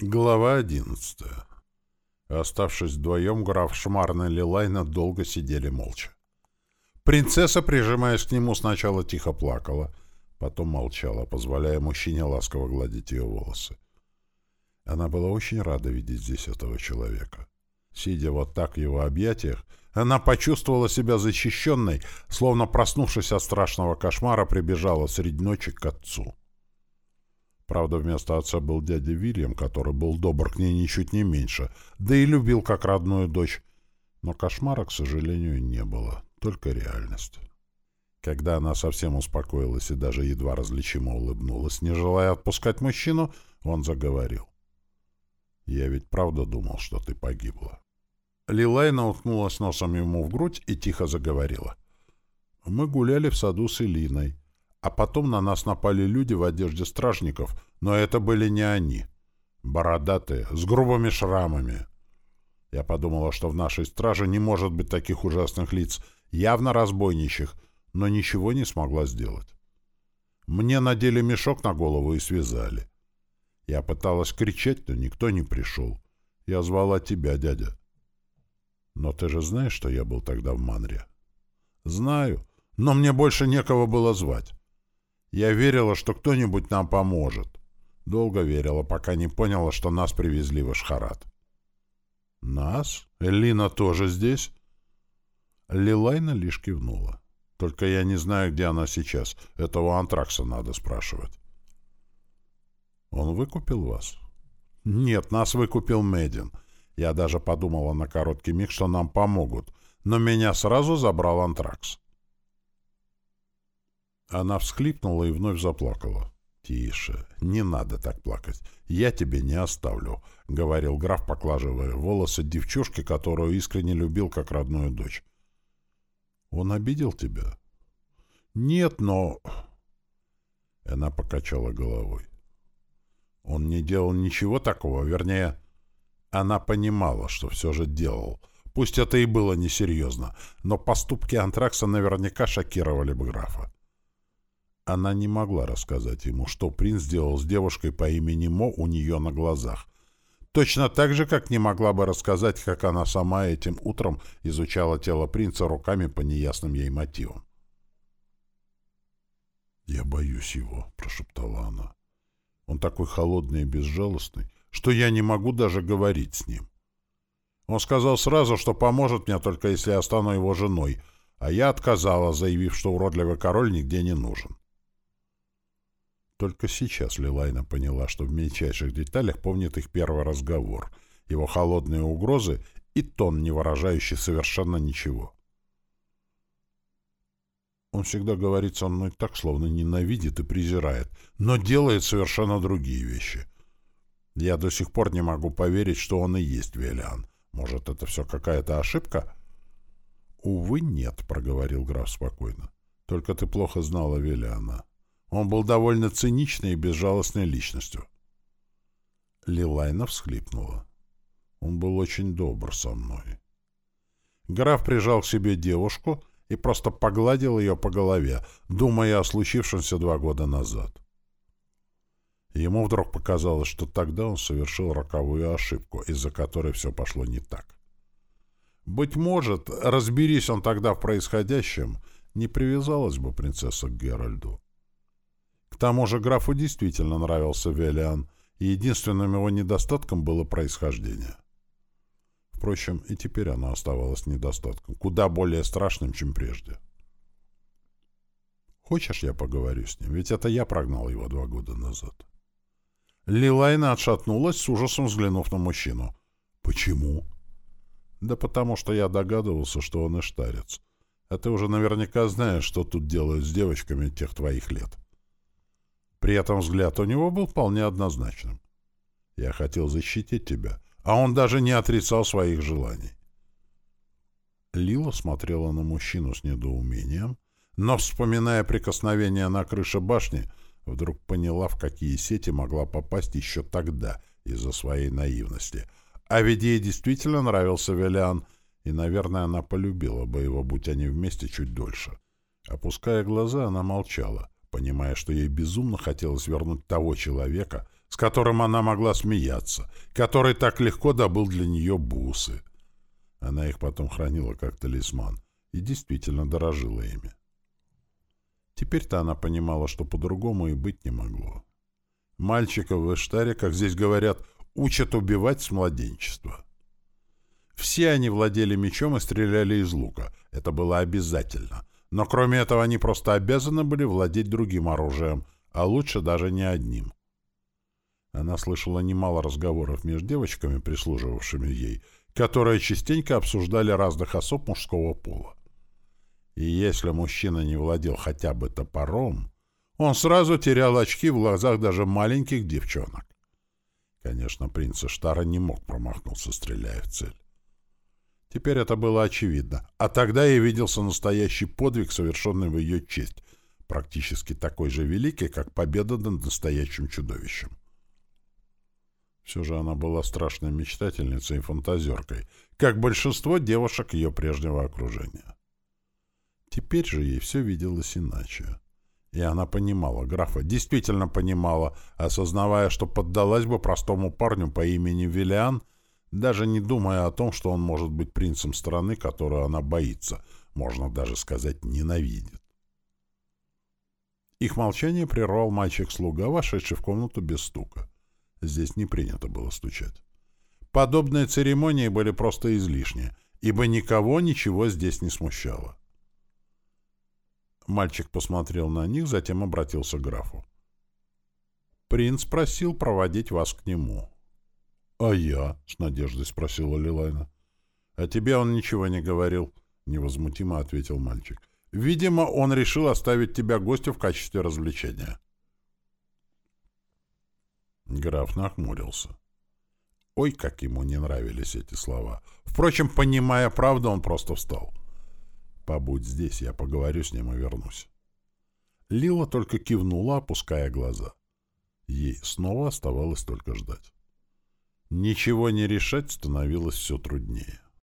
Глава одиннадцатая. Оставшись вдвоем, граф Шмарн и Лилайна долго сидели молча. Принцесса, прижимаясь к нему, сначала тихо плакала, потом молчала, позволяя мужчине ласково гладить ее волосы. Она была очень рада видеть здесь этого человека. Сидя вот так в его объятиях, она почувствовала себя защищенной, словно проснувшись от страшного кошмара, прибежала среди ночи к отцу. Правда, вместо отца был дядя Вильям, который был добр к ней ничуть не меньше, да и любил как родную дочь. Но кошмара, к сожалению, не было, только реальность. Когда она совсем успокоилась и даже едва различимо улыбнулась, не желая отпускать мужчину, он заговорил. «Я ведь правда думал, что ты погибла». Лилайна уткнулась носом ему в грудь и тихо заговорила. «Мы гуляли в саду с Элиной. А потом на нас напали люди в одежде стражников, но это были не они. Бородатые, с грубыми шрамами. Я подумала, что в нашей страже не может быть таких ужасных лиц, явно разбойничьих, но ничего не смогла сделать. Мне надели мешок на голову и связали. Я пыталась кричать, но никто не пришел. Я звала тебя, дядя. Но ты же знаешь, что я был тогда в Манре? Знаю, но мне больше некого было звать. Я верила, что кто-нибудь нам поможет. Долго верила, пока не поняла, что нас привезли в Ашхарат. Нас? Элина тоже здесь? Лилайна лишь кивнула. Только я не знаю, где она сейчас. Этого антракса надо спрашивать. Он выкупил вас? Нет, нас выкупил Медин. Я даже подумала на короткий миг, что нам помогут. Но меня сразу забрал антракс. Она всхлипнула и вновь заплакала. «Тише, не надо так плакать. Я тебе не оставлю», — говорил граф, поклаживая волосы девчушки, которую искренне любил как родную дочь. «Он обидел тебя?» «Нет, но...» Она покачала головой. Он не делал ничего такого, вернее, она понимала, что все же делал. Пусть это и было несерьезно, но поступки Антракса наверняка шокировали бы графа. Она не могла рассказать ему, что принц сделал с девушкой по имени Мо у нее на глазах. Точно так же, как не могла бы рассказать, как она сама этим утром изучала тело принца руками по неясным ей мотивам. «Я боюсь его», — прошептала она. «Он такой холодный и безжалостный, что я не могу даже говорить с ним. Он сказал сразу, что поможет мне только если я стану его женой, а я отказала, заявив, что уродливый король нигде не нужен. Только сейчас Лилайна поняла, что в мельчайших деталях помнит их первый разговор, его холодные угрозы и тон, не выражающий совершенно ничего. Он всегда говорит со мной так, словно ненавидит и презирает, но делает совершенно другие вещи. Я до сих пор не могу поверить, что он и есть Велиан. Может, это все какая-то ошибка? — Увы, нет, — проговорил граф спокойно. — Только ты плохо знала Велиана. Он был довольно циничной и безжалостной личностью. Лилайна всхлипнула. Он был очень добр со мной. Граф прижал к себе девушку и просто погладил ее по голове, думая о случившемся два года назад. Ему вдруг показалось, что тогда он совершил роковую ошибку, из-за которой все пошло не так. Быть может, разберись он тогда в происходящем, не привязалась бы принцесса к Геральду. К тому же графу действительно нравился Велиан, и единственным его недостатком было происхождение. Впрочем, и теперь оно оставалось недостатком, куда более страшным, чем прежде. «Хочешь, я поговорю с ним? Ведь это я прогнал его два года назад». Лилайна отшатнулась, с ужасом взглянув на мужчину. «Почему?» «Да потому что я догадывался, что он иштарец. А ты уже наверняка знаешь, что тут делают с девочками тех твоих лет». При этом взгляд у него был вполне однозначным. «Я хотел защитить тебя, а он даже не отрицал своих желаний». Лила смотрела на мужчину с недоумением, но, вспоминая прикосновение на крыше башни, вдруг поняла, в какие сети могла попасть еще тогда из-за своей наивности. А ведь ей действительно нравился Велиан, и, наверное, она полюбила бы его, будь они вместе чуть дольше. Опуская глаза, она молчала, понимая, что ей безумно хотелось вернуть того человека, с которым она могла смеяться, который так легко добыл для нее бусы. Она их потом хранила как талисман и действительно дорожила ими. Теперь-то она понимала, что по-другому и быть не могло. Мальчиков в Эштаре, как здесь говорят, учат убивать с младенчества. Все они владели мечом и стреляли из лука. Это было обязательно. Но кроме этого они просто обязаны были владеть другим оружием, а лучше даже не одним. Она слышала немало разговоров между девочками, прислуживавшими ей, которые частенько обсуждали разных особ мужского пола. И если мужчина не владел хотя бы топором, он сразу терял очки в глазах даже маленьких девчонок. Конечно, принц Штара не мог промахнуться, стреляя в цель. Теперь это было очевидно. А тогда ей виделся настоящий подвиг, совершенный в ее честь, практически такой же великий, как победа над настоящим чудовищем. Все же она была страшной мечтательницей и фантазеркой, как большинство девушек ее прежнего окружения. Теперь же ей все виделось иначе. И она понимала, графа действительно понимала, осознавая, что поддалась бы простому парню по имени Виллиан — даже не думая о том, что он может быть принцем страны, которую она боится, можно даже сказать, ненавидит. Их молчание прервал мальчик-слуга, вошедший в комнату без стука. Здесь не принято было стучать. Подобные церемонии были просто излишни, ибо никого ничего здесь не смущало. Мальчик посмотрел на них, затем обратился к графу. «Принц просил проводить вас к нему». «А я?» — с надеждой спросила Лилайна. «А тебе он ничего не говорил», — невозмутимо ответил мальчик. «Видимо, он решил оставить тебя гостю в качестве развлечения». Граф нахмурился. Ой, как ему не нравились эти слова. Впрочем, понимая правду, он просто встал. «Побудь здесь, я поговорю с ним и вернусь». Лила только кивнула, опуская глаза. Ей снова оставалось только ждать. Ничего не решать становилось все труднее.